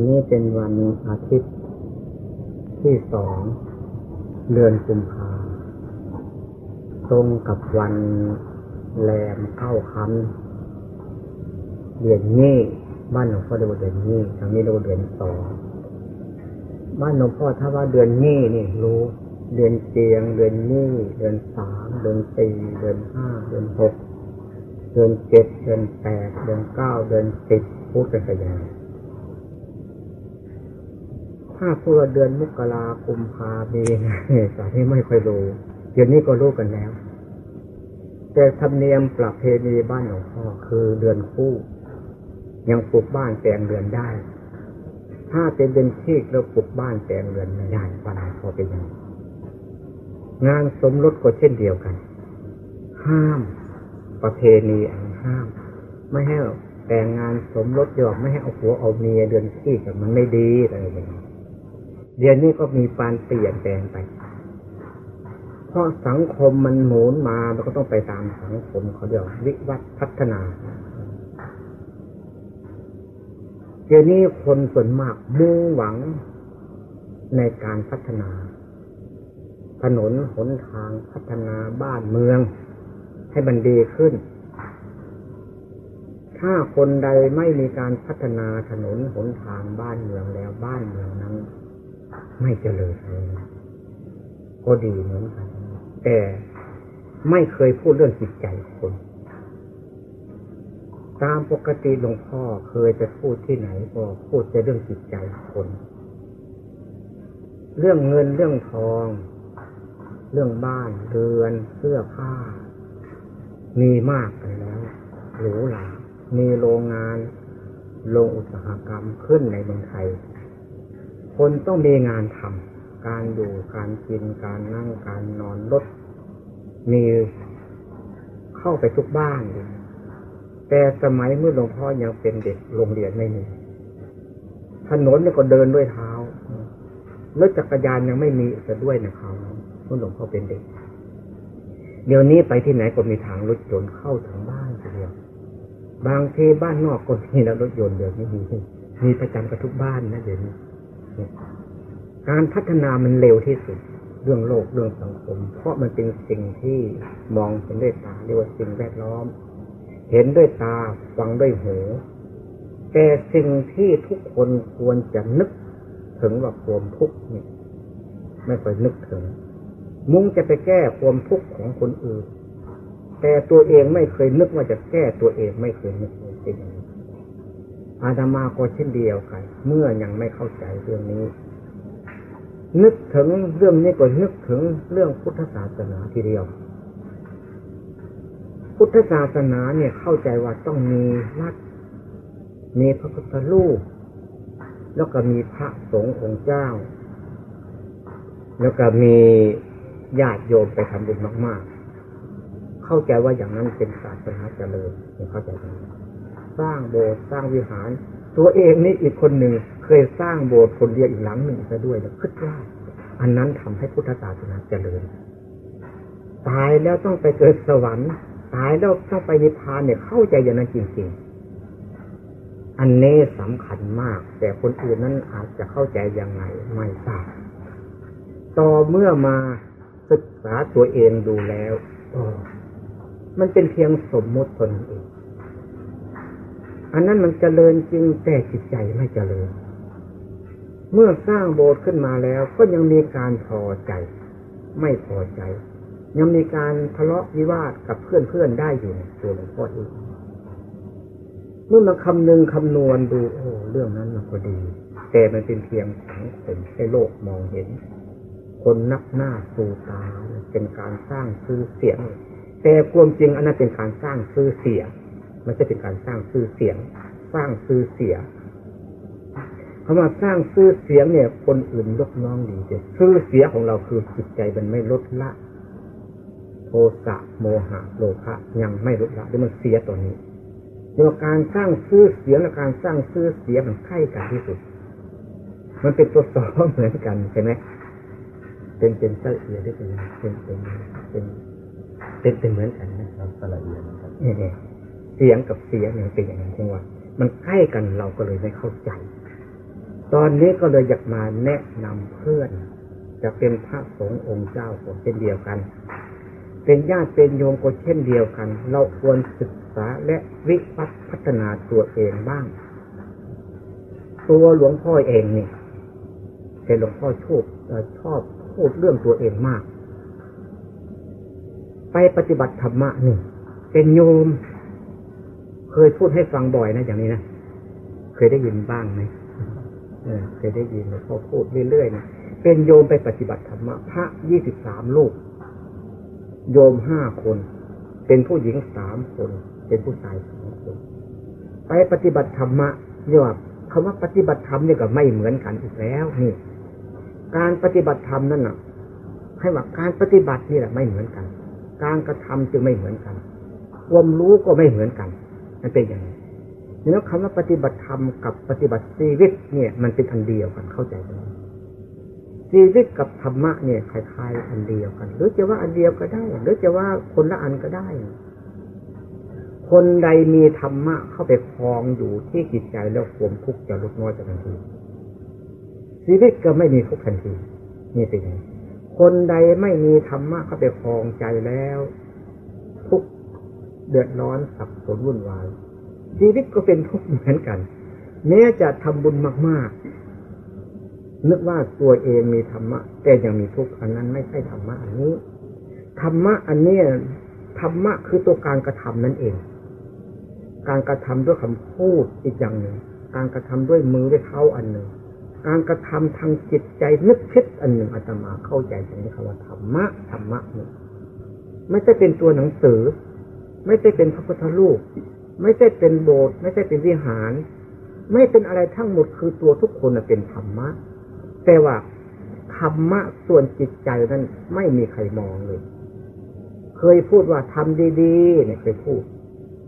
วันนี้เป็นวันอาทิตย์ที่สองเดือนกุมภาตรงกับวันแรมเข้าคันเดือนนี้บ้านหลวงพ่อเดือนเดือนนี้ทางนี้เราเดือนสองบ้านหลวงพ่อถ้าว่าเดือนนี้นี่รู้เดือนเจียง เดือนนี้เดือนสามเดือนสี่เดือนห้าเดือนหกเดือนเจ็ดเดือนแปดเดือนเก้าเดือนสิบพูดกันไปยัง ถ้าพูดเดือนมกราคมพามีนาเมษาที่ไม่ค่อยรู้เดี๋ยวนี้ก็รู้กันแล้ว แต่ธรรมเนียมประเพณีบ้านหลวงพ่อคือเดือนคู่ ยังปลูกบ้านแต่งเรือนได้ ถ้าเป็นเดือนชีกแล้วปลูกบ้านแต่งเรือนไม่ได้ปัญหาพอเป็นยังงานสมรสก็เช่นเดียวกัน ห้ามประเพณีอันห้าม ไม่ให้แต่งงานสมรสยอมไม่ให้เอาผัวเอาเมียเดือนชีกมันไม่ดีอะไรอย่างนี้ เดี๋ยวนี้ก็มีการเปลี่ยนแปลงไป เพราะสังคมมันหมุนมามันก็ต้องไปตามสังคมเขาเรียกวิวัฒพัฒนา เดี๋ยวนี้คนส่วนมากมุ่งหวังในการพัฒนา ถนนหนทางพัฒนาบ้านเมือง ให้มันดีขึ้น ถ้าคนใดไม่มีการพัฒนาถนนหนทางบ้านเมืองแล้วบ้านเมืองนั้น ไม่เจริญเลยก็ดีเหมือนกัน แต่ไม่เคยพูดเรื่องจิตใจคน ตามปกติหลวงพ่อเคยจะพูดที่ไหนก็พูดแต่เรื่องจิตใจคน เรื่องเงินเรื่องทอง เรื่องบ้านเรือนเสื้อผ้า มีมากไปแล้วหรูหรามีโรงงาน โรงอุตสาหกรรมขึ้นในเมืองไทย คนต้องมีงานทำการอยู่การกินการนั่งการนอนรถมีเข้าไปทุกบ้านเลยแต่สมัยเมื่อหลวงพ่อยังเป็นเด็กโรงเรียนไม่มีถนนเนี่ยก็เดินด้วยเท้ารถจักรยานยังไม่มีจะด้วยนะครับเมื่อหลวงพ่อเป็นเด็ก เดี๋ยวนี้ไปที่ไหนก็มีทางรถยนต์เข้าถึงบ้านเดียวบางทีบ้านนอกก็มีแล้วรถยนต์เดี๋ยวนี้มีมีประจำกับทุกบ้านนะเดี๋ยวนี้ การพัฒนามันเร็วที่สุดเรื่องโลกเรื่องสังคม เพราะมันเป็นสิ่งที่มองเห็นด้วยตาเรียกว่าสิ่งแวดล้อม เห็นด้วยตาฟังด้วยหูแต่สิ่งที่ทุกคนควรจะนึกถึงว่าความทุกข์นี่ไม่ค่อยนึกถึง มุ่งจะไปแก้ความทุกข์ของคนอื่น แต่ตัวเองไม่เคยนึกว่าจะแก้ตัวเองไม่เคยนึกเลยจริง อาตมาก็เช่นเดียวกัน เมื่อยังไม่เข้าใจเรื่องนี้ นึกถึงเรื่องนี้ก็นึกถึงเรื่องพุทธศาสนาทีเดียว พุทธศาสนาเนี่ยเข้าใจว่าต้องมีวัดมีพระพุทธรูปแล้วก็มีพระสงฆ์องค์เจ้า แล้วก็มีญาติโยมไปทำบุญมาก ๆ เข้าใจว่าอย่างนั้นเป็นศาสนาเจริญเข้าใจไหม สร้างโบสถ์สร้างวิหาร ตัวเองนี่อีกคนหนึ่งเคยสร้างโบสถ์คนเดียวอีกหลังหนึ่งซะด้วยแล้วคิดว่าอันนั้นทำให้พุทธศาสนาเจริญ ตายแล้วต้องไปเกิดสวรรค์ ตายแล้วต้องไปนิพพานเนี่ยเข้าใจอย่างนั้นจริงๆ อันนี้สำคัญมาก แต่คนอื่นนั้นอาจจะเข้าใจยังไงไม่ทราบต่อเมื่อมาศึกษาตัวเองดูแล้วมันเป็นเพียงสมมติตนเอง อันนั้นมันเจริญจริงแต่จิตใจไม่เจริญ เมื่อสร้างโบสถ์ขึ้นมาแล้วก็ยังมีการพอใจ ไม่พอใจ ยังมีการทะเลาะวิวาทกับเพื่อนๆได้อยู่ตัวหลวงพ่อเองเมื่อมาคำนึงคำนวณดูโอ้เรื่องนั้นมันก็ดี แต่มันเป็นเพียงสังคมให้โลกมองเห็น คนนับหน้าสู่ตาเป็นการสร้างชื่อเสียง แต่ความจริงอันนั้นเป็นการสร้างชื่อเสียง มันจะเป็นการสร้างชื่อเสียง สร้างชื่อเสียงคำว่าสร้างชื่อเสียงเนี่ย คนอื่นยกน้องดีเด็ชื่อเสียของเราคือจิตใจมันไม่ลดละ โทสะโมหะโลภะยังไม่ลดละด้วยมันเสียตัวนี้เรื่องการสร้างชื่อเสียงและการสร้างชื่อเสียงมันใกล้กันที่สุด มันเป็นตัวสองเหมือนกันใช่ไหมเป็นเป็นเสียได้เป็นเป็นเป็นเป็นเป็นเป็นเหมือนกันนะครับสละเอียดนะครับนี่ เสียงกับเสียงเนี่ยเป็นอย่างนั้นจริงว่า มันใกล้กันเราก็เลยไม่เข้าใจ ตอนนี้ก็เลยอยากมาแนะนำเพื่อน จะเป็นพระสงฆ์องค์เจ้าก็เช่นเดียวกัน เป็นญาติเป็นโยมก็เช่นเดียวกัน เราควรศึกษาและวิปัสพัฒนาตัวเองบ้าง ตัวหลวงพ่อเองนี่เป็นหลวงพ่อชอบชอบพูดเรื่องตัวเองมาก ไปปฏิบัติธรรมะนี่เป็นโยม เคยพูดให้ฟังบ่อยนะอย่างนี้นะเคยได้ยินบ้างไหมเคยได้ยินหลวงพ่อพูดเรื่อยๆนะเป็นโยมไปปฏิบัติธรรมะพระยี่สิบสามลูก โยมห้าคน เป็นผู้หญิงสามคน เป็นผู้ชายสองคน ไปปฏิบัติธรรมะเรียกว่าคำว่าปฏิบัติธรรมเนี่ยก็ไม่เหมือนกันอีกแล้วนี่การปฏิบัติธรรมนั่นน่ะ ให้ว่าการปฏิบัตินี่แหละไม่เหมือนกัน การกระทำจึงไม่เหมือนกัน ความรู้ก็ไม่เหมือนกัน มันเป็นอย่างนี้แล้วคำว่าปฏิบัติธรรมกับปฏิบัติชีวิตเนี่ย มันเป็นอันเดียวกันเข้าใจไหมชีวิตกับธรรมะเนี่ยคล้ายๆอันเดียวกัน หรือจะว่าอันเดียวก็ได้ หรือจะว่าคนละอันก็ได้ คนใดมีธรรมะเข้าไปคลองอยู่ที่จิตใจแล้วความทุกข์จะลดน้อยจากทันทีชีวิตก็ไม่มีทุกข์ทันทีนี่เป็นไงคนใดไม่มีธรรมะเข้าไปคลองใจแล้ว ทุก เดือดร้อนสับสนวุ่นวาย ชีวิตก็เป็นทุกข์เหมือนกัน แม้จะทำบุญมาก ๆ นึกว่าตัวเองมีธรรมะ แต่ยังมีทุกข์อันนั้นไม่ใช่ธรรมะอันนี้ธรรมะอันนี้ธรรมะคือตัวการกระทำนั่นเอง การกระทำด้วยคำพูดอีกอย่างหนึ่ง การกระทำด้วยมือด้วยเท้าอันหนึ่ง การกระทำทางจิตใจนึกคิดอันหนึ่งอาตมาเข้าใจตรงนี้คำว่าธรรมะธรรมะนี่ไม่ใช่เป็นตัวหนังสือ ไม่ใช่เป็นพระพุทธรูป ไม่ใช่เป็นโบสถ์ไม่ใช่เป็นวิหาร ไม่เป็นอะไรทั้งหมดคือตัวทุกคนเป็นธรรมะ แต่ว่าธรรมะส่วนจิตใจนั้นไม่มีใครมองเลย เคยพูดว่าทำดีๆเนี่ยเคยพูด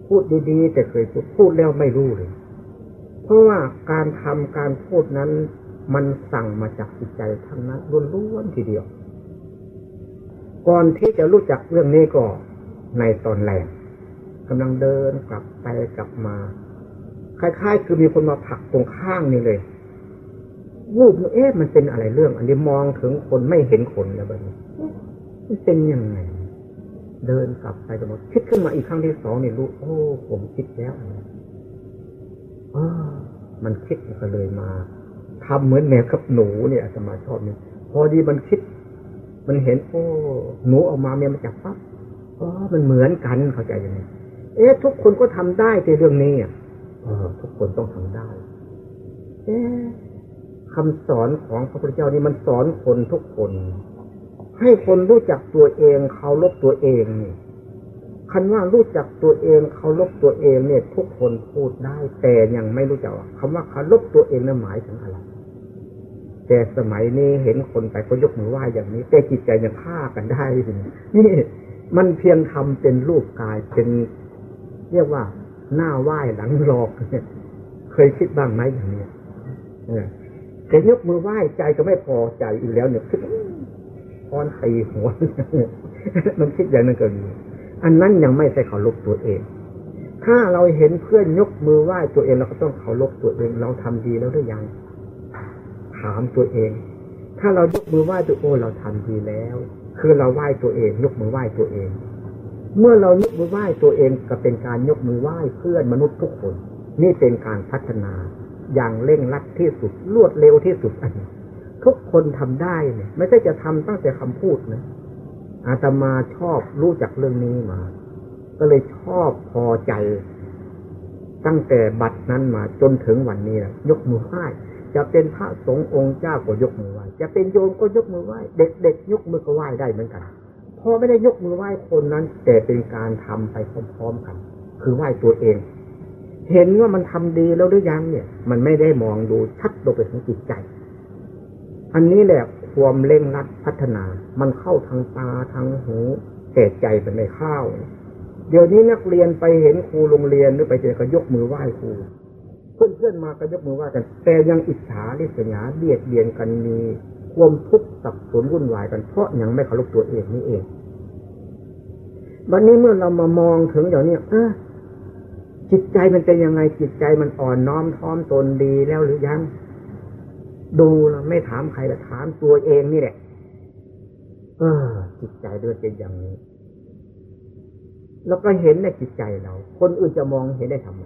พูดดีๆ แต่เคยพูดพูดแล้วไม่รู้เลย เพราะว่าการทำการพูดนั้น มันสั่งมาจากจิตใจทั้งนั้นล้วนๆทีเดียว ก่อนที่จะรู้จักเรื่องนี้ก็ในตอนแรก กำลังเดินกลับไปกลับมา คล้ายๆ คือมีคนมาผลักตรงข้างนี่เลย วูบเอ๊ะมันเป็นอะไรเรื่อง อันนี้มองถึงคนไม่เห็นคนแล้วแบบนี้มันเป็นยังไง เดินกลับไปกันหมดคิดขึ้นมาอีกครั้งที่สองนี่รู้โอ้ผมคิดแล้วอ๋อมันคิดก็เลยมาทำเหมือนแมวกับหนูเนี่ยอาตมาชอบเนี่ยพอดีมันคิด มันเห็น โอ้ หนูออกมาแมวมันจับปั๊บอ๋อมันเหมือนกันเข้าใจยังไง เอ๊ะทุกคนก็ทำได้ในเรื่องนี้อะเออทุกคนต้องทำได้ เอ๊ะคำสอนของพระพุทธเจ้านี่มันสอนคนทุกคน ให้คนรู้จักตัวเองเคารพตัวเองนี่คันว่ารู้จักตัวเองเคารพตัวเองเนี่ย ทุกคนพูดได้แต่ยังไม่รู้จักคำว่าเคารพตัวเองนั้นหมายถึงอะไร แต่สมัยนี้เห็นคนไปก็ยกมือไหว้อย่างนี้ แต่จิตใจยังฆ่ากันได้นี่มันเพียงทำเป็นรูปกายเป็น เรียกว่าหน้าไหว้หลังหลอกเนี่ยเคยคิดบ้างไหมอย่างนี้แต่ยกมือไหว้ใจก็ไม่พอใจอีกแล้วเนี่ยคิดพอนตีหัวมันคิดอย่างนั้นก็มีอันนั้นยังไม่ใช่เคารพตัวเอง ถ้าเราเห็นเพื่อนยกมือไหว้ตัวเองเราก็ต้องเคารพตัวเอง เราทำดีแล้วหรือยัง ถามตัวเอง ถ้าเรายกมือไหว้ตัวโอ้เราทำดีแล้ว คือเราไหว้ตัวเอง ยกมือไหว้ตัวเอง เมื่อเรายกมือไหว้ตัวเองก็เป็นการยกมือไหว้เพื่อนมนุษย์ทุกคน นี่เป็นการพัฒนาอย่างเร่งรัดที่สุดรวดเร็วที่สุดอันทุกคนทำได้เนี่ย ไม่ใช่จะทำตั้งแต่คำพูดนะอาตมาชอบรู้จักเรื่องนี้มา ก็เลยชอบพอใจ ตั้งแต่บัดนั้นมาจนถึงวันนี้นะยกมือไหว้จะเป็นพระสงฆ์องค์เจ้าก็ยกมือไหว้จะเป็นโยมก็ยกมือไหว้เด็กๆยกมือก็ไหว้ได้เหมือนกัน พอไม่ได้ยกมือไหว้คนนั้น แต่เป็นการทำไปพร้อมๆกัน คือไหว้ตัวเอง เห็นว่ามันทำดีแล้วหรือยังเนี่ย มันไม่ได้มองดูชัดลงไปถึงจิตใจ อันนี้แหละความเร่งรัดพัฒนา มันเข้าทางตาทางหูแต่ใจเป็นไม่เข้าเดี๋ยวนี้นักเรียนไปเห็นครูโรงเรียนหรือไปเจอก็ยกมือไหว้ครูเพื่อนๆมาก็ยกมือไหว้กัน แต่ยังอิจฉาริษยาเบียดเบียนกันมี ความทุกข์สับสนวุ่นวายกันเพราะยังไม่เคารพตัวเองนี่เองวันนี้เมื่อเรามามองถึงเดี๋ยวนี้เออจิตใจมันเป็นยังไงจิตใจมันอ่อนน้อมท้อมตนดีแล้วหรือยัง ดูเราไม่ถามใครละถามตัวเองนี่แหละ เออ จิตใจเดินเป็นอย่างนี้ แล้วก็เห็นในจิตใจเรา คนอื่นจะมองเห็นได้ทำไม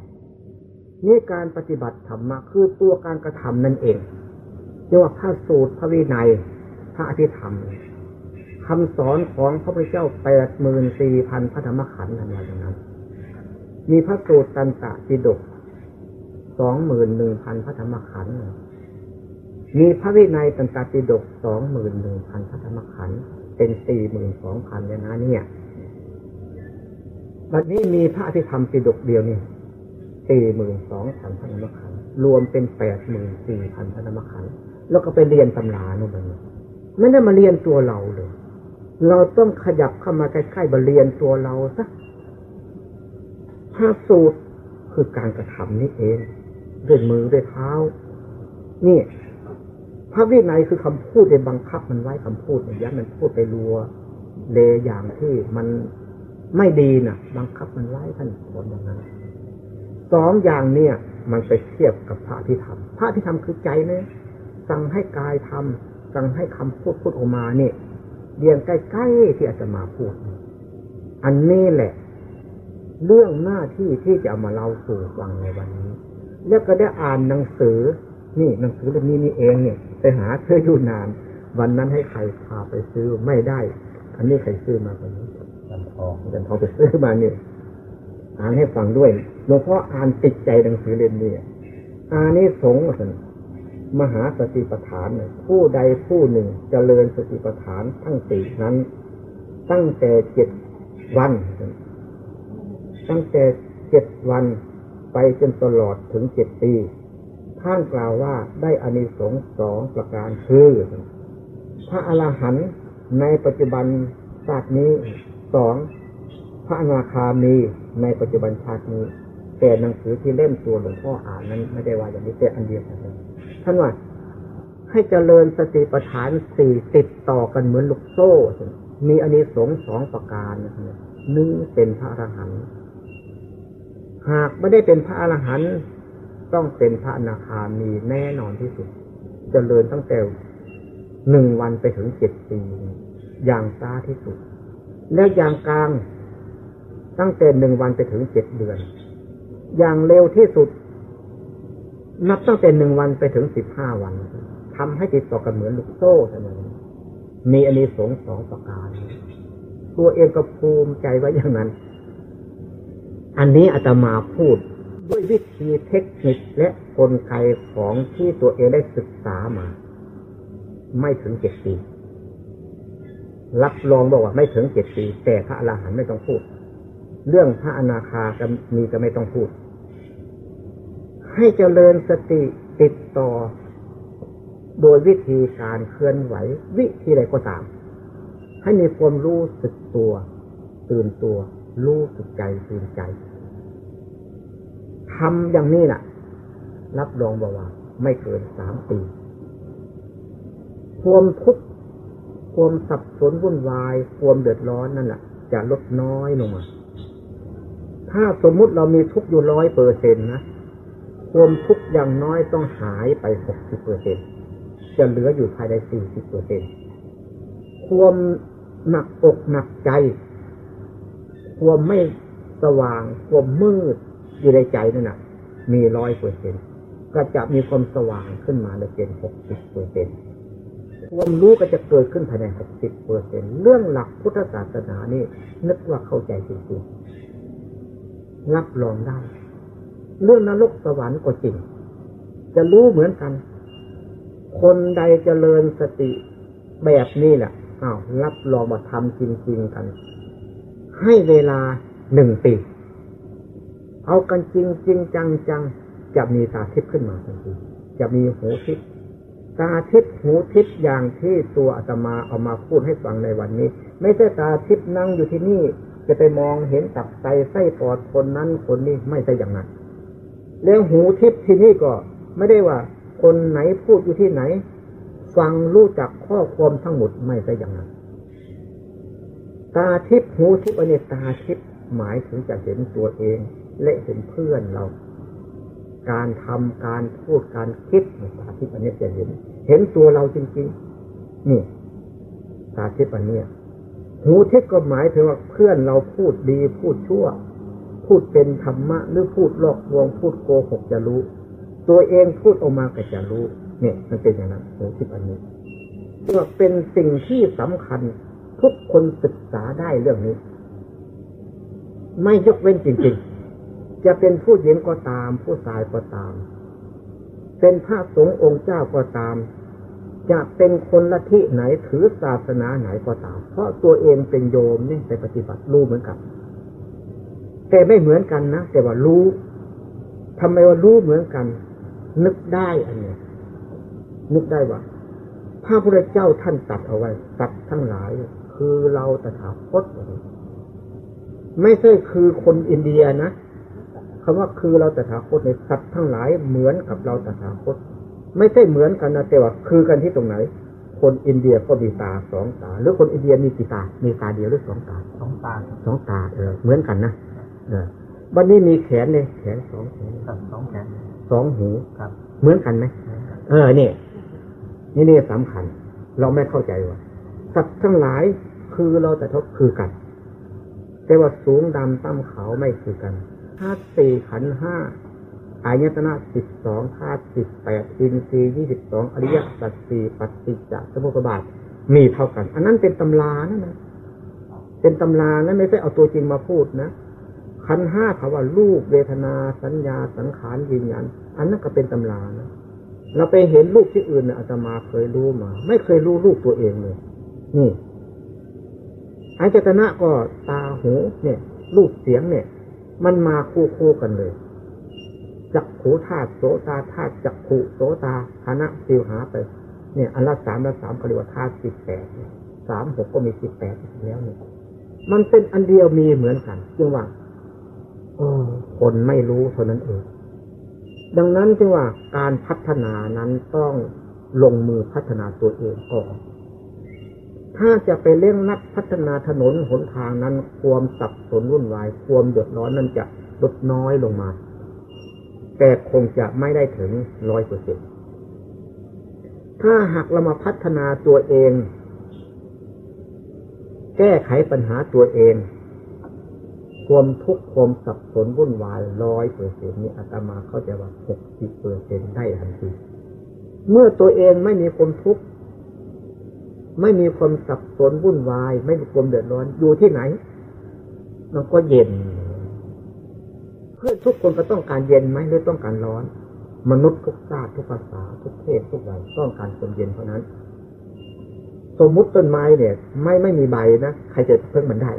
นี่การปฏิบัติธรรมะคือตัวการกระทำนั่นเอง เรียกว่าพระสูตรพระวินัย พระอภิธรรมคำสอนของพระพุทธเจ้าแปดหมื่นสี่พันพระธรรมขันธ์อะไรอย่างนั้น มีพระสูตรตันตะปิฎกสองหมื่นหนึ่งพันพระธรรมขันธ์มีพระวินัยตันตะปิฎกสองหมื่นหนึ่งพันพระธรรมขันธ์เป็นสี่หมื่นสองพันอย่างนั้นเนี่ยบัดนี้มีพระอภิธรรมปิฎกเดียวนี่สี่หมื่นสองพันพระธรรมขันธ์รวมเป็นแปดหมื่นสี่พันพระธรรมขันธ์ แล้วก็ไปเรียนตำราโน่นนี่ไม่ได้มาเรียนตัวเราเลย เราต้องขยับเข้ามาใกล้ๆบาเรียนตัวเราซะพระสูตรคือการกระทำนี่เองด้วยมือด้วยเท้า นี่พระวินัยคือคำพูดในบังคับมันไว้คำพูดอย่างมันพูดไปรัวเลอย่างที่มันไม่ดีนะ่ะ บังคับมันไว้ท่านสอนอย่างนั้นสองอย่างเนี่ย มันไปเทียบกับพระที่ทำพระที่ทำคือใจเนี่ย สั่งให้กายทำสั่งให้คำพูดพูดออกมาเนี่ยเรียงใกล้ๆที่อาจจะมาพูด อันนี้แหละ เรื่องหน้าที่ที่จะเอามาเล่าสู่ฟังในวันนี้ แล้วก็ได้อ่านหนังสือ นี่หนังสือเล่มนี้นี่เองเนี่ยไปหาเธออยู่นาน วันนั้นให้ใครพาไปซื้อไม่ได้ อันนี้ใครซื้อมาคนนี้จันทองจันทองไปซื้อมาเนี่ยอ่านให้ฟังด้วยหลวงพ่ออ่านติดใจหนังสือเล่มนี้อ่านนี้สงสัน มหาสติปัฏฐานผู้ใดผู้หนึ่งจเจริญสติปัฏฐานทั้งสี่นั้น ตั้งแต่เจ็ดวัน ตั้งแต่เจ็ดวันไปจนตลอดถึงเจ็ดปีท่านกล่าวว่าได้อานิสงส์สองประการคือพระอรหันต์ในปัจจุบันชาตินี้สองพระอนาคามีในปัจจุบันชาตินี้ แต่หนังสือที่เล่มตัวหลวงพ่ออ่านนั้นไม่ได้ว่าอย่างนี้แต่อันเดียวกัน ท่านว่า ให้เจริญสติปัฏฐานสี่ติดต่อกันเหมือนลูกโซ่ มีอันนี้สงสองประการหนึ่งเป็นพระอรหันต์หากไม่ได้เป็นพระอรหันต์ต้องเป็นพระอนาคามีแน่นอนที่สุด เจริญตั้งแต่หนึ่งวันไปถึงเจ็ดปีอย่างช้าที่สุด แล้วอย่างกลางตั้งแต่หนึ่งวันไปถึงเจ็ดเดือน อย่างเร็วที่สุด นับตั้งแต่หนึ่งวันไปถึงสิบห้าวันทำให้ติดต่อกันเหมือนลูกโซ่เสมอมีอันนี้สงสองประการ ตัวเองก็ภูมิใจไว้อย่างนั้น อันนี้อาตมาพูดด้วยวิธีเทคนิคและกลไกของที่ตัวเองได้ศึกษามา ไม่ถึงเจ็ดปี รับรองบอกว่าไม่ถึงเจ็ดปี แต่พระอรหันต์ไม่ต้องพูด เรื่องพระอนาคาก็มีก็ไม่ต้องพูด ให้เจริญสติติดต่อ โดยวิธีการเคลื่อนไหว วิธีใดก็ตาม ให้มีความรู้สึกตัว ตื่นตัว รู้สึกใจตื่นใจทำอย่างนี้น่ะ รับรองบอกว่า ไม่เกินสามปีความทุกข์ความสับสนวุ่นวาย ความเดือดร้อนนั่นแหละจะลดน้อยลงมา ถ้าสมมุติเรามีทุกข์อยู่ร้อยเปอร์เซ็นต์นะ ความทุกข์อย่างน้อยต้องหายไปหกสิบเปอร์เซ็นจะเหลืออยู่ภายในสี่สิบเปอร์เซ็นความหนักอกหนักใจ ความไม่สว่าง ความมืดอยู่ในใจนั่นนะมีร้อยเปอร์เซ็นก็จะมีความสว่างขึ้นมาในเป็นหกสิบเปอร์เซ็นความรู้ก็จะเกิดขึ้นภายในหกสิบเปอร์เซ็นเรื่องหลักพุทธศาสนานี่นึกว่าเข้าใจจริงๆรับรองได้ เรื่องนรกสวรรค์ก็จริง จะรู้เหมือนกัน คนใดจเจริญสติแบบนี้แหละอ้าวรับรองมาทำจริง ๆ กัน ให้เวลาหนึ่งปี เอากันจริงจริงจังจังจะมีตาทิพย์ขึ้นมาทันทีจะมีหูทิพย์ตาทิพย์หูทิพย์อย่างที่ตัวอาตมาเอามาพูดให้ฟังในวันนี้ ไม่ใช่ตาทิพย์นั่งอยู่ที่นี่ จะไปมองเห็นตับไตไส้ปอดคนนั้นคนนี้ไม่ใช่อย่างนั้น แล้วหูทิพย์ที่นี่ก็ ไม่ได้ว่า คนไหนพูดอยู่ที่ไหน ฟังรู้จักข้อความทั้งหมดไม่ใช่อย่างนั้น ตาทิพย์หูทิพย์อันตาทิพย์หมายถึงจะเห็นตัวเอง และเห็นเพื่อนเรา การทำการพูดการคิดตาทิพย์อันนี้จะเห็น เห็นตัวเราจริงๆ นี่ ตาทิพย์อันเนี้หูทิพย์ก็หมายถึงว่าเพื่อนเราพูดดีพูดชั่ว พูดเป็นธรรมะหรือพูดหลอกลวงพูดโกหกจะรู้ ตัวเองพูดออกมาก็จะรู้ เนี่ย มันเป็นอย่างนั้นหูทิพย์อันนี้เพื่อเป็นสิ่งที่สำคัญทุกคนศึกษาได้เรื่องนี้ ไม่ยกเว้นจริง ๆ จะเป็นผู้หญิงก็ตาม ผู้ชายก็ตาม เป็นพระสงฆ์องค์เจ้าก็ตาม จะเป็นคนละที่ไหนถือศาสนาไหนก็ตาม เพราะตัวเองเป็นโยมนี่ไปปฏิบัติรู้เหมือนกัน แต่ไม่เหมือนกันนะแต่ว่ารู้ทำไมว่ารู้เหมือนกัน นึกได้อันเนี้ยนึกได้ว่าพระพุทธเจ้าท่านตัดเอาไว้ตัดทั้งหลาย คือเราตถาคตไม่ใช่คือคนอินเดียนะคำว่าคือเราตถาคตในสัตว์ทั้งหลายเหมือนกับเราตถาคต ไม่ใช่เหมือนกันนะแต่ว่าคือกันที่ตรงไหน คนอินเดียก็มีตาสองตา หรือคนอินเดียมีกี่ตา มีตาเดียวหรือสองตาสองตาสองตาเออเหมือนกันนะเออ วันนี้มีแขนเนี่ยแขนสองแขนครับสองแขนสองหูครับเหมือนกันไหมเออเนี่ยนี่นี่สำคัญ เราไม่เข้าใจว่าสัตว์ทั้งหลายคือเราแต่ทบคือกัน แต่ว่าสูงดำต่ำเขาไม่คือกันธาตุสี่ขันธ์ห้าอายตนะสิบสองธาตุสิบแปดอินทรีย์ยี่สิบสองอริยสัจสี่ปฏิจจสมุปบาท มีเท่ากัน อันนั้นเป็นตำรานะนะเป็นตำรานะไม่ใช่เอาตัวจริงมาพูดนะ ขันห้าเขาว่ารูปเวทนาสัญญาสังขารวิญญาณอันนั้นก็เป็นตำรานะเราไปเห็นรูปที่อื่นเนี่ยอาตมาเคยรู้มา ไม่เคยรู้รูปตัวเองเลยนี่อายตนะก็ตาหูเนี่ย รูปเสียงเนี่ย มันมาคู่คู่กันเลยจักขูธาตุโสตาธาตุจักขูโสตาคณะสิวหาไป เนี่ยอันละสามละสามก็เรียกว่าธาตุสิบแปดสามหกก็มีสิบแปดแล้วเนี่ยมันเป็นอันเดียวมีเหมือนกันจึงว่า คนไม่รู้เท่านั้นเอง ดังนั้นจึงว่าการพัฒนานั้นต้องลงมือพัฒนาตัวเองก่อนถ้าจะไปเร่งนักพัฒนาถนนหนทางนั้น ความสับสนวุ่นวาย ความเดือดร้อนนั้นจะลดน้อยลงมา แต่คงจะไม่ได้ถึงร้อยเปอร์เซ็นถ้าหากเรามาพัฒนาตัวเอง แก้ไขปัญหาตัวเอง ความทุกข์ความสับสนวุ่นวายร้อยเปอร์เซ็นนี้อาตมาเข้าใจว่าหกสิบเปอร์เซ็นได้ทันทีเมื่อตัวเองไม่มีความทุกข์ไม่มีความสับสนวุ่นวาย ไม่มีความเดือดร้อนอยู่ที่ไหน มันก็เย็น เพื่อทุกคนก็ต้องการเย็นไหมหรือต้องการร้อน มนุษย์ทุกชาติทุกภาษา ทุกเพศทุกวัยต้องการความเย็นเท่านั้น สมมุติต้นไม้เนี่ย ไม่ไม่มีใบนะใครจะเพิ่งมันได้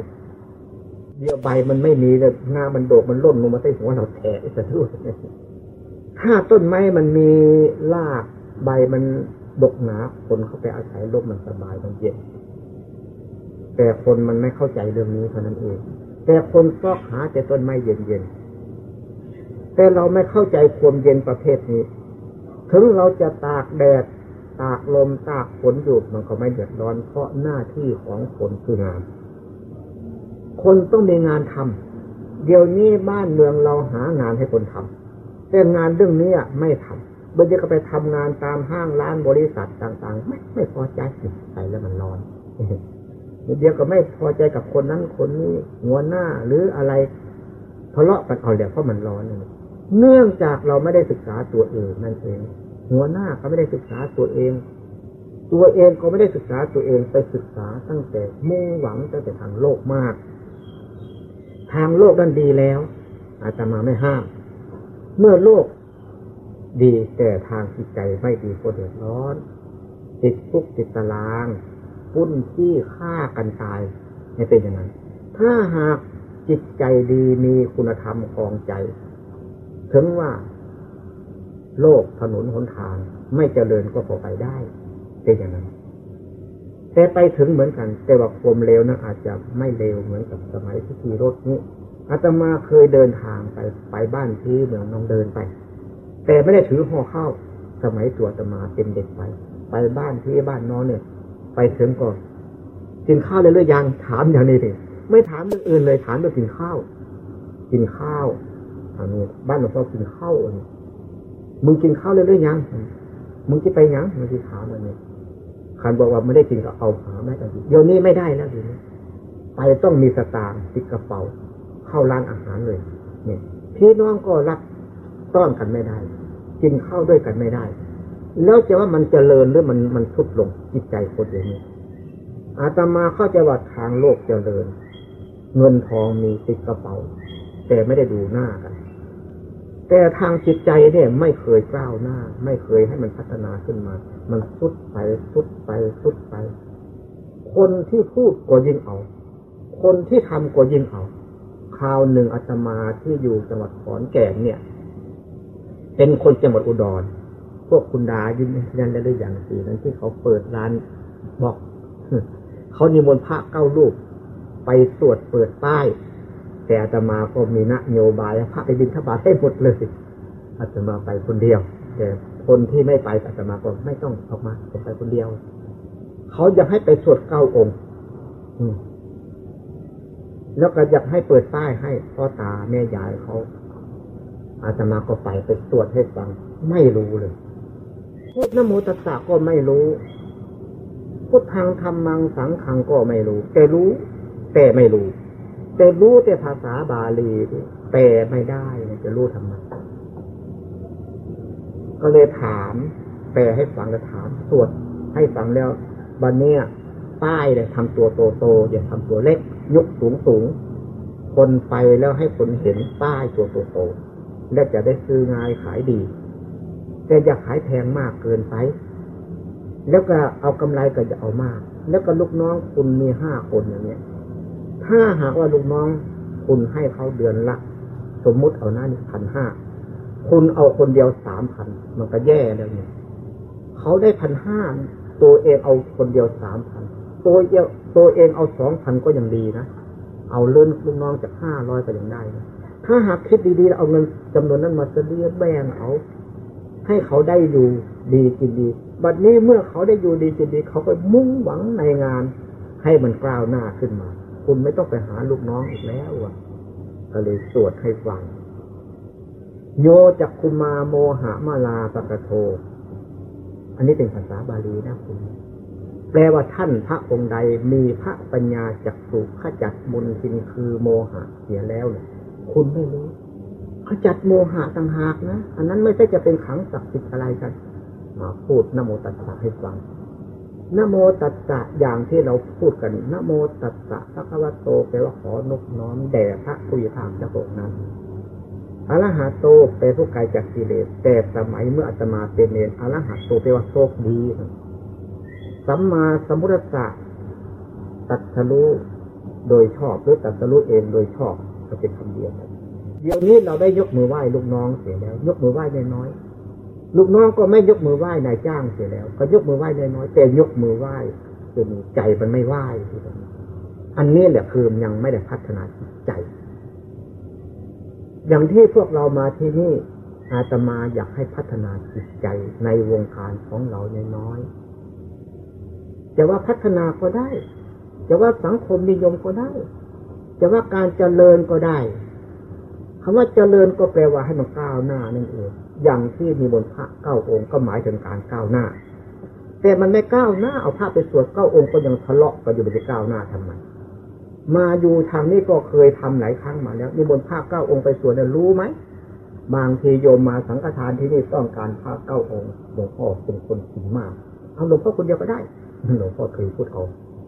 เดียวใบมันไม่มีเลยงามันโดกมันล่นลงมาใส่หัวเราแฉะจะรู้ถ้าต้นไม้มันมีรากใบมันดกหนาคนเข้าไปอาศัยร่มมันสบายมันเย็นแต่คนมันไม่เข้าใจเรื่องนี้เท่านั้นเอง แต่คนซอกหาแต่ต้นไม้เย็นๆแต่เราไม่เข้าใจความเย็นประเภทนี้ ถึงเราจะตากแดด ตากลมตากฝนอยู่มันก็ไม่เดือดร้อนเพราะหน้าที่ของคนคืองาน คนต้องมีงานทำเดี๋ยวนี้บ้านเมืองเราหางานให้คนทำแต่งานเรื่องนี้ไม่ทำบางทีก็ไปทำงานตามห้างร้านบริษัทต่าง ๆ ไม่ไม่พอใจใส่แล้วมันร้อนเดียวก็ไม่พอใจกับคนนั้นคนนี้หัวหน้าหรืออะไรทะเลาะกันเอาเดี๋ยวเพราะมันร้อนเนื่องจากเราไม่ได้ศึกษาตัวเองนั่นเอง หัวหน้าก็ไม่ได้ศึกษาตัวเอง ตัวเองก็ไม่ได้ศึกษาตัวเองไปศึกษาตั้งแต่มุ่งหวังตั้งแต่ทางโลกมาก ทางโลกนั้นดีแล้วอาตมาไม่ห้าม เมื่อโลกดีแต่ทางจิตใจไม่ดีก็เดือดร้อน ติดคุกติดตารางปุ้นที่ฆ่ากันตายไม่เป็นอย่างนั้น ถ้าหากจิตใจดีมีคุณธรรมคองใจ ถึงว่า โลกถนนหนทาง ไม่เจริญก็พอไปได้ เป็นอย่างนั้น แต่ไปถึงเหมือนกัน แต่ว่าความเร็วนะอาจจะไม่เร็วเหมือนกับสมัยที่ขี่รถนี้อาตมาเคยเดินทางไปไปบ้านที่เมืองน้องเดินไป แต่ไม่ได้ถือห่อข้าวสมัยตัวอาตมาเป็นเด็กไป ไปบ้านที่บ้านน้องเนี่ย ไปถึงก่อนกินข้าวเลยหรือยังถามอย่างนี้เลยไม่ถามเรื่องอื่นเลยถามเรื่องกินข้าว กินข้าวอันนี้บ้านหลวงพ่อกินข้าวมึงกินข้าวเลยหรือยังมึงจะไปยังมึงจะถามมันเนี่ย คันบอกว่าไม่ได้จริงก็เอาหาไม่ได้เดี๋ยวนี้ไม่ได้แล้วเดี๋ยวนี้ไปต้องมีสตางค์ติดกระเป๋า เข้าร้านอาหารเลย เนี่ยพี่น้องก็รับต้อนกันไม่ได้ กินข้าวด้วยกันไม่ได้ แล้วจะว่ามันเจริญหรือมันมันทุดลงจิตใจคนอย่างนี้อาตมาเข้าใจว่าทางโลกเจริญ เงินทองมีติดกระเป๋า แต่ไม่ได้ดูหน้ากัน แต่ทางจิตใจเนี่ยไม่เคยก้าวหน้า ไม่เคยให้มันพัฒนาขึ้นมา มันสุดไปสุดไปสุดไป คนที่พูดก็ยิ่งเอา คนที่ทำก็ยิ่งเอาคราวหนึ่งอาตมาที่อยู่จังหวัดขอนแก่นเนี่ย เป็นคนจังหวัดอุดร พวกคุณดายินยันได้หรืออย่างสีนั้นที่เขาเปิดร้านบอก เขานิมนต์พระเก้าลูกไปสวดเปิดป้าย แต่อาตมาก็มีนโยบายพระไปบินทบาทให้หมดเลยอาตมาไปคนเดียวแต่ คนที่ไม่ไปอาตมาก็ไม่ต้องออกมาผมไปคนเดียว เขาอยากให้ไปสวดเก้าองค์แล้วก็อยากให้เปิดป้ายให้พ่อตาแม่ยายเขาอาตมาก็ไปไปตรวจให้ฟัง ไม่รู้เลยพูดนโมตัสสะก็ไม่รู้พุทธังธรรมังสังขังก็ไม่รู้ แต่รู้ แต่ไม่รู้ แต่รู้แต่ภาษาบาลีแต่ไม่ได้จะรู้ทำไม ก็เลยถามแปลให้ฟังแล้วถามสวดให้ฟังแล้วบันเนี้ยป้ายเลยทำตัวโตโตอย่าทำตัวเล็ก ยกสูงสูงคนไปแล้วให้คนเห็นป้ายตัวโตโตและจะได้ซื้อง่ายขายดี แต่อย่าขายแพงมากเกินไป แล้วก็เอากำไรก็จะเอามาก แล้วก็ลูกน้องคุณมีห้าคนอย่างเนี้ยถ้าหากว่าลูกน้องคุณให้เขาเดือนละ สมมุติเอาหน้านี่พันห้า คุณเอาคนเดียวสามพันมันก็แย่แล้วเนี่ยเขาได้พันห้าตัวเองเอาคนเดียวสามพันตัวเองตัวเองเอาสองพันก็ยังดีนะเอาเลื่อนลูกน้องจากห้าร้อยก็ยังได้นะถ้าหากคิดดีๆเอาเงินจำนวนนั้นมาเสียแบ่งเอาให้เขาได้อยู่ดีกินดี บัดนี้เมื่อเขาได้อยู่ดีกินดี เขาก็มุ่งหวังในงาน ให้มันกล้าวหน้าขึ้นมา คุณไม่ต้องไปหาลูกน้องอีกแล้วอะก็เลยสวดให้ฟัง โยจักคุมาโมหะมาลาปกะโท อันนี้เป็นภาษาบาลีนะคุณ แปลว่าท่านพระองค์ใดมีพระปัญญาจักสุขจัดมุนทินคือโมหะเสียแล้วเลยคุณไม่รู้ขจัดโมหะต่างหากนะ อันนั้นไม่ใช่จะเป็นขังศักดิ์สิทธิ์อะไรกัน มาพูดนโมตัสสะให้ฟังนโมตัสสะอย่างที่เราพูดกันนโมตัสสะพระคัมโตแปลว่าขอนกน้อมแด่พระผู้ยธรรมเจ้าพระนั้น อรหัตโตแปลผู้ไกลจากกิเลสแต่สมัยเมื่ออาตมาเป็นเนรอรหัตโตแปลว่าโชคดีสัมมาสัมพุทธะตัดทะลุโดยชอบหรือตัดทะลุเองโดยชอบก็เป็นคำเดียวกันเดี๋ยวนี้เราได้ยกมือไหว้ลูกน้องเสียแล้ว ยกมือไหว้น้อยลูกน้องก็ไม่ยกมือไหว้นายจ้างเสียแล้ว ก็ยกมือไหว้น้อยแต่ยกมือไหว้เป็นใจมันไม่ไหว้อันนี้แหละคือยังไม่ได้พัฒนาจิตใจ อย่างที่พวกเรามาที่นี่อาตมาอยากให้พัฒนาจิตใจในวงการของเราน้อยจะว่าพัฒนาก็ได้จะว่าสังคมนิยมก็ได้จะว่าการเจริญก็ได้คำว่าเจริญก็แปลว่าให้มันก้าวหน้านั่นเอง อย่างที่มีบนพระเก้าองค์ก็หมายถึงการก้าวหน้า แต่มันไม่ก้าวหน้าเอาพระไปสวดเก้าองค์ก็ยังทะเลาะกันอยู่ไปก้าวหน้าทำไม มาอยู่ทางนี้ก็เคยทำหลายครั้งมาแล้วมีบนพระเก้าองค์ไปสวนรู้ไหมบางทีโยมมาสังฆทานที่นี่ต้องการพระเก้าองค์หลวงพ่อเป็นคนขินมาก เอาหลวงพ่อคนเดียวก็ได้หลวงพ่อเคยพูดเอา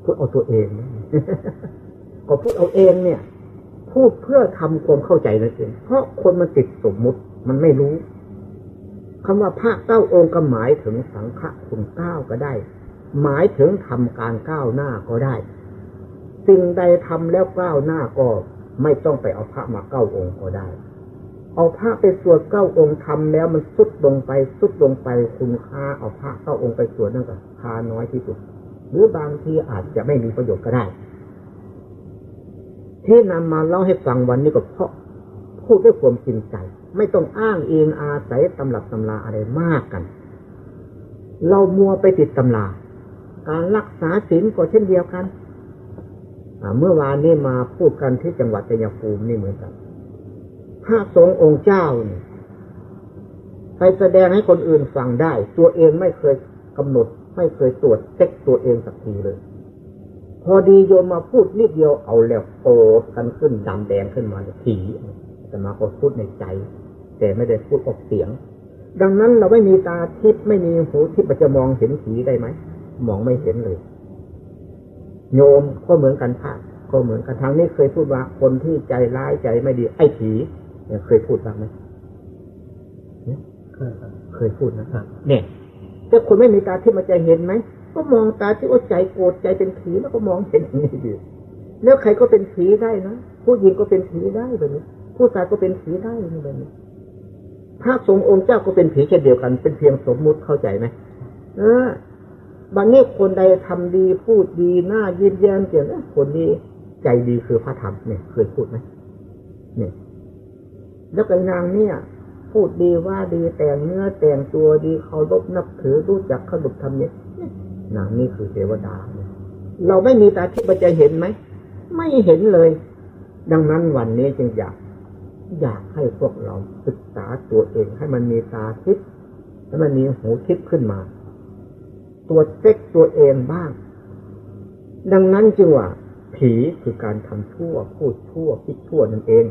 พูดเอาตัวเองก็พูดเอาเองเนี่ย พูดเพื่อทำความเข้าใจนั่นเองเพราะคนมันติดสมมุติมันไม่รู้คำว่าพระเก้าองค์ก็หมายถึงสังฆคุณเก้าก็ได้ หมายถึงทำการก้าวหน้าก็ได้ สิ่งใดทำแล้วก้าวหน้าก็ไม่ต้องไปเอาพระมาเก้าองค์ก็ได้ เอาพระไปสวดเก้าองค์ทำแล้วมันสุดลงไปสุดลงไปคุณค่าเอาพระเก้าองค์ไปสวดนั่นก็ค่าน้อยที่สุด หรือบางทีอาจจะไม่มีประโยชน์ก็ได้ ที่นำมาเล่าให้ฟังวันนี้ก็เพราะพูดด้วยความจริงใจ ไม่ต้องอ้างเองอาศัยตำรับตำราอะไรมากกัน เรามัวไปติดตำรา การรักษาศีลก็เช่นเดียวกัน เมื่อวานนี้มาพูดกันที่จังหวัดชัยภูมินี่เหมือนกันพระสงฆ์องค์เจ้าเนี่ยไปแสดงให้คนอื่นฟังได้ ตัวเองไม่เคยกำหนด ไม่เคยตรวจเช็คตัวเองสักทีเลย พอดีโยมมาพูดนิดเดียวเอาแล้วโกรธกันขึ้นดำแดงขึ้นมาผีแต่มาก็พูดในใจ แต่ไม่ได้พูดออกเสียง ดังนั้นเราไม่มีตาทิพย์ไม่มีหูทิพย์จะมองเห็นผีได้ไหมมองไม่เห็นเลย โยมก็เหมือนกันพระก็เหมือนกันทางนี้เคยพูดว่าคนที่ใจร้ายใจไม่ดี ไอ้ผีเนี่ยเคยพูดบ้างไหมเคยพูดนะครับเนี่ยแต่คนไม่มีตาที่มันจะเห็นไหมก็มองตาที่ว่าใจโกรธใจเป็นผีแล้วก็มองเห็นอย่างนี้ดีแล้วใครก็เป็นผีได้นะผู้หญิงก็เป็นผีได้แบบนี้ ผู้ชายก็เป็นผีได้แบบนี้พระสงฆ์องค์เจ้าก็เป็นผีเช่นเดียวกัน เป็นเพียงสมมุติเข้าใจไหมเออ บางนี้คนใดทำดีพูดดีหน้ายิ้มแย้มเกี่ยวกับคนนี้ใจดีคือพระธรรมเนี่ยเคยพูดไหมเนี่ยแล้วกันนางเนี่ย พูดดีว่าดีแต่งเนื้อแต่งตัวดีเคารพนับถือรู้จักขลุกทำเนี่ยนางนี่คือเทวดาเราไม่มีตาที่จะเห็นไหมไม่เห็นเลย ดังนั้นวันนี้จึงอยาก อยากให้พวกเราศึกษาตัวเองให้มันมีตาทิพย์ให้มันมีหูทิพย์ขึ้นมา ตัวเช็คตัวเองบ้าง ดังนั้นจึงว่า ผีคือการทำชั่ว พูดชั่วคิดชั่วนั่นเอง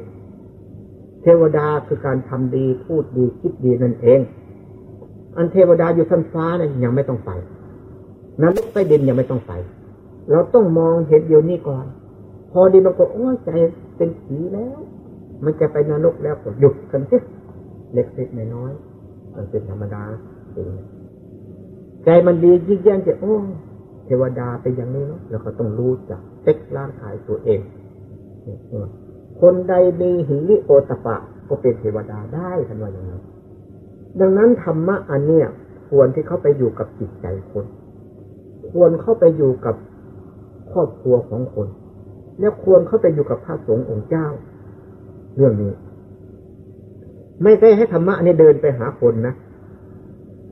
เทวดาคือการทำดี พูดดีคิดดีนั่นเอง อันเทวดาอยู่ชั้นฟ้าเนี่ยยังไม่ต้องไปนรกใต้ดินยังไม่ต้องไป เราต้องมองเห็นเดี๋ยวนี้ก่อน พอดีมันก็โอ้ใจเป็นผีแล้ว มันจะไปนรกแล้วก็หยุดกันสิเล็กเล็กน้อยมันเป็นธรรมดาจริง ใจมันดียิ่งแย่งจะโอ้เทวดาเป็นอย่างนี้เนาะแล้วก็ต้องรู้จักเซ็กร่างกายตัวเอง คนใดมีหิริโอตปะ ก็เป็นเทวดาได้ทันว่าอย่างนั้นดังนั้นธรรมะอันเนี้ยควรที่เข้าไปอยู่กับจิตใจคน ควรเข้าไปอยู่กับครอบครัวของคน และควรเข้าไปอยู่กับพระสงฆ์องค์เจ้า เรื่องนี้ ไม่ใช่ให้ธรรมะอันนี้เดินไปหาคนนะ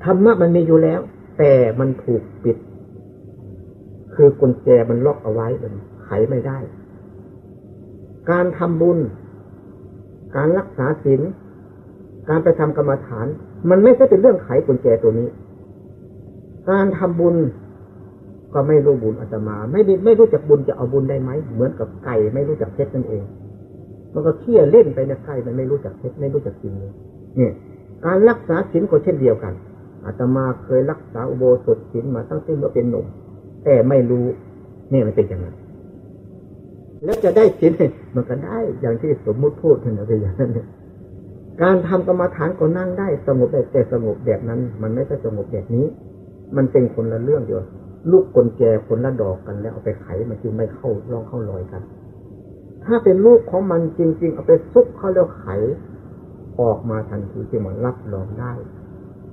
ธรรมะมันมีอยู่แล้ว แต่มันถูกปิด คือกุญแจมันล็อกเอาไว้มันไขไม่ได้ การทำบุญ การรักษาศีลการไปทำกรรมฐาน มันไม่ใช่เป็นเรื่องไขกุญแจตัวนี้ การทำบุญก็ไม่รู้บุญอาตมา ไม่ไม่รู้จักบุญจะเอาบุญได้ไหมเหมือนกับไก่ไม่รู้จักเพชรนั่นเอง มันก็เคี่ยเล่นไปในไก่มันไม่รู้จักเพชรไม่รู้จักกินเลยเนี่ยการรักษาศีลก็เช่นเดียวกัน อาตมาเคยรักษาอุโบสถศีลมาตั้งแต่เมื่อเป็นหนุ่มแต่ไม่รู้เนี่ยมันเป็นย่างนั้นแล้วจะได้ศีลมันก็ได้ อย่างที่สมมุติพูดถึงอะไรอย่างนั้นการทำกรรมฐานก็นั่งได้สงบแต่แต่สงบแบบนั้น มันไม่ใช่สงบแบบนี้ มันเป็นคนละเรื่องเดียวลูกกลแจคนละดอกกันแล้วเอาไปไขมันจึงไม่เข้าลองเข้าลอยกัน ถ้าเป็นลูกของมันจริง ๆ เอาไปซุกเข้าแล้วไข ออกมาทันทีที่มันรับรองได้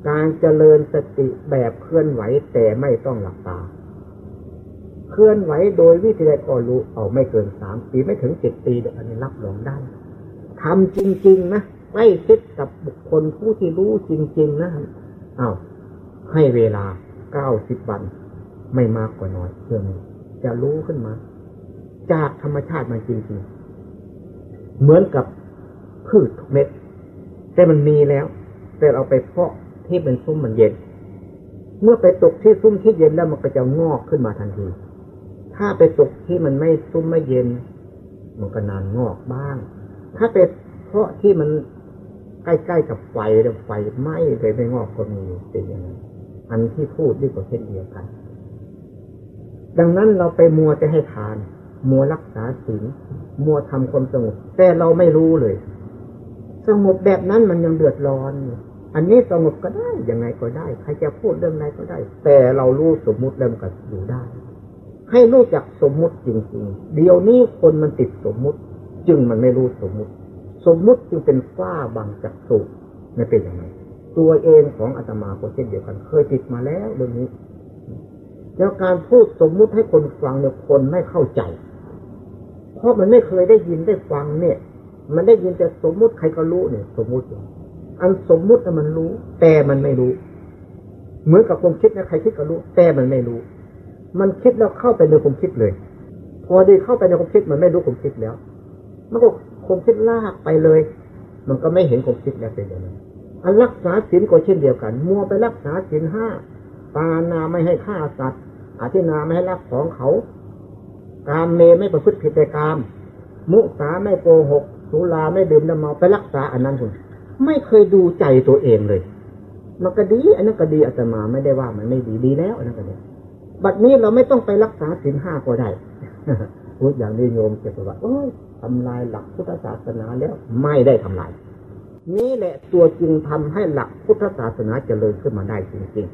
การเจริญสติแบบเคลื่อนไหวแต่ไม่ต้องหลับตา เคลื่อนไหวโดยวิธีใดก็รู้เอาไม่เกินสามปีไม่ถึงเจ็ดปีเดี๋ยวอันนี้รับรองได้ทำจริง ๆ นะใกล้ชิดกับบุคคลผู้ที่รู้จริง ๆ นะเอาให้เวลาเก้าสิบวัน ไม่มากกว่าน้อยเพื่อนจะรู้ขึ้นมา จากธรรมชาติมาจริง ๆ เหมือนกับพืชทุกเม็ด แต่มันมีแล้ว แต่เราไปเพาะ ที่เป็นซุ้มมันเย็น เมื่อไปตกที่ซุ้มที่เย็นแล้วมันก็จะงอกขึ้นมาทันที ถ้าไปตกที่มันไม่ซุ้มไม่เย็น มันก็นานงอกบ้าง ถ้าเป็นเพราะที่มันใกล้ๆกับไฟแล้วไฟไหม้ไปไม่งอกก็มีเป็นอย่างนั้นอันที่พูดนี่ก็เช่นเดียวกัน ดังนั้นเราไปมัวจะให้ทาน มัวรักษาศีลมัวทำความสงบแต่เราไม่รู้เลย สงบแบบนั้นมันยังเดือดร้อน อันนี้สงบก็ได้ยังไงก็ได้ใครจะพูดเรื่องใดก็ได้ แต่เรารู้สมมุติแล้วมันก็อยู่ได้ ให้รู้จักสมมุติจริงๆ เดี๋ยวนี้คนมันติดสมมุติ จึงมันไม่รู้สมมุติ สมมุติจึงเป็นฝ้าบังจักสุไม่เป็นอย่างไรตัวเองของอาตมาก็เช่นเดียวกันเคยติดมาแล้วเรื่องนี้ แล้วการพูดสมมุติให้คนฟังเนี่ยคนไม่เข้าใจ เพราะมันไม่เคยได้ยินได้ฟังเนี่ย มันได้ยินแต่สมมุติใครก็รู้เนี่ย สมมุติอั อันสมมุติมันรู้ แต่มันไม่รู้ เหมือนกับความคิดนะใครคิดก็รู้ แต่มันไม่รู้ มันคิดแล้วเข้าไปในความคิดเลย พอไดีเข้าไปในความคิดมันไม่รู้ความคิดแล้ว มันก็ความคิดลากไปเลย มันก็ไม่เห็นความคิดแล้วเป็นอย่างนั้นอันรักษาศีลก็เช่นเดียวกัน มัวไปรักษาศีลห้าปานาไม่ให้ฆ่าสัตว์อาทินาไม่ให้รักของเขา กามเมไม่ประพฤติผิดในกาม มุสาไม่โกหกสุราไม่ดื่มน้ำเมาไปรักษาอันนั้นคุณ ไม่เคยดูใจตัวเองเลย มันก็ดี อันนั้นก็ดีอาตมาไม่ได้ว่ามันไม่ดีดีแล้วอันนั้นก็ดีบัดนี้เราไม่ต้องไปรักษาศีลห้าก็ได้พูดอย่างนี้โยมจะบอกว่าโอ้ยทำลายหลักพุทธศาสนาแล้วไม่ได้ทำลายนี่แหละตัวจึงทำให้หลักพุทธศาสนาเจริญขึ้นมาได้จริง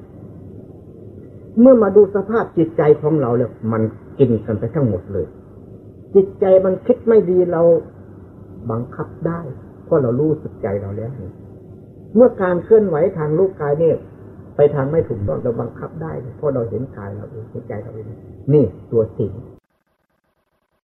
ๆ เมื่อมาดูสภาพจิตใจของเราแล้วมันกินกันไปทั้งหมดเลย จิตใจมันคิดไม่ดีเราบังคับได้ เพราะเรารู้สึกใจเราแล้วเมื่อการเคลื่อนไหวทางรูปกายเนี่ยไปทางไม่ถูกต้องเราบังคับได้ เพราะเราเห็นกายเราเองเห็นใจเราเองนี่ตัวสิ่ง